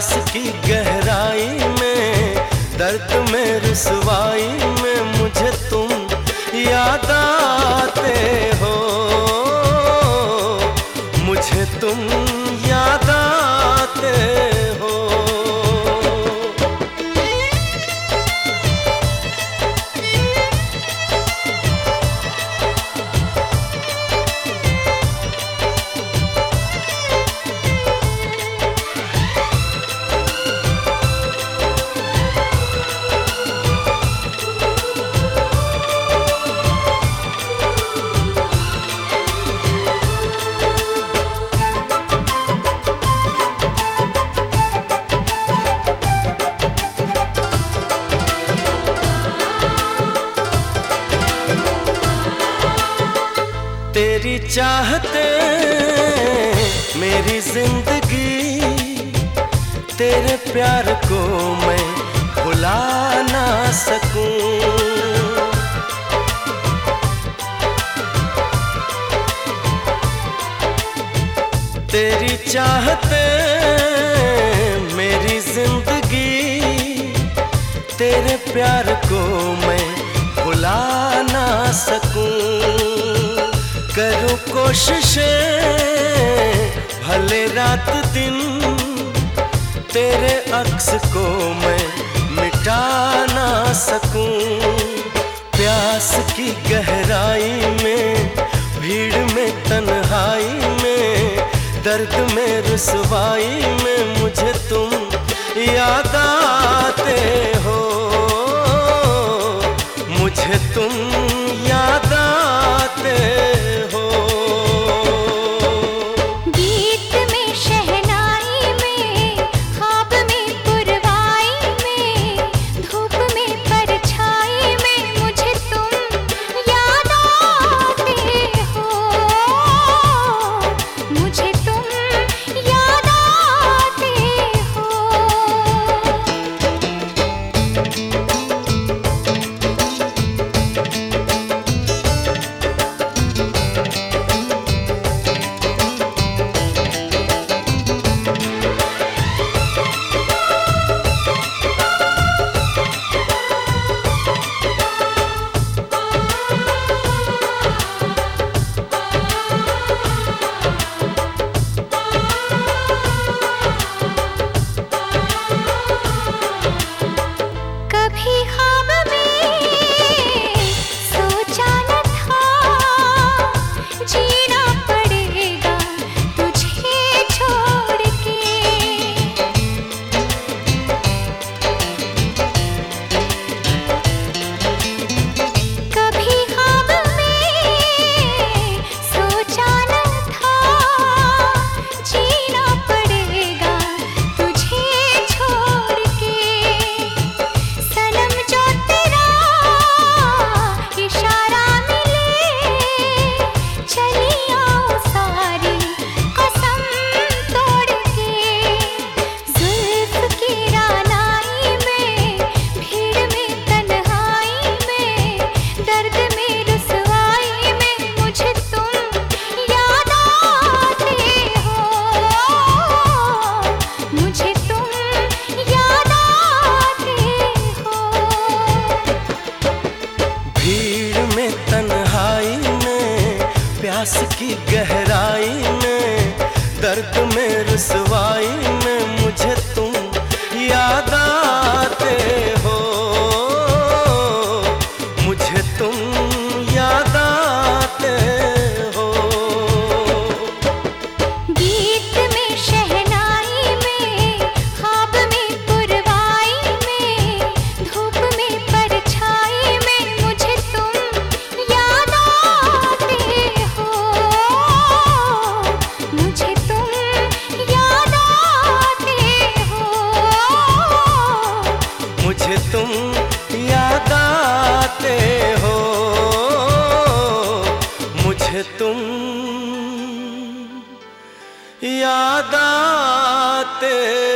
सांस की गहराई में दर्द में रसवाई तेरी चाहते मेरी ज़िंदगी, तेरे प्यार को मैं भुला ना सकूँ। तेरी चाहते मेरी ज़िंदगी, तेरे प्यार को मैं भुला ना सकूँ। कोशिशें, भले रात दिन तेरे अक्स को मैं मिटा ना सकूँ। प्यास की गहराई में, भीड़ में, तन्हाई में, दर्द में, रसवाई में मुझे तुम याद आते हो। मुझे तुम याद आते दर्द में रसवाई में मुझे तुम याद आते हो। मुझे तुम याद तुम याद आते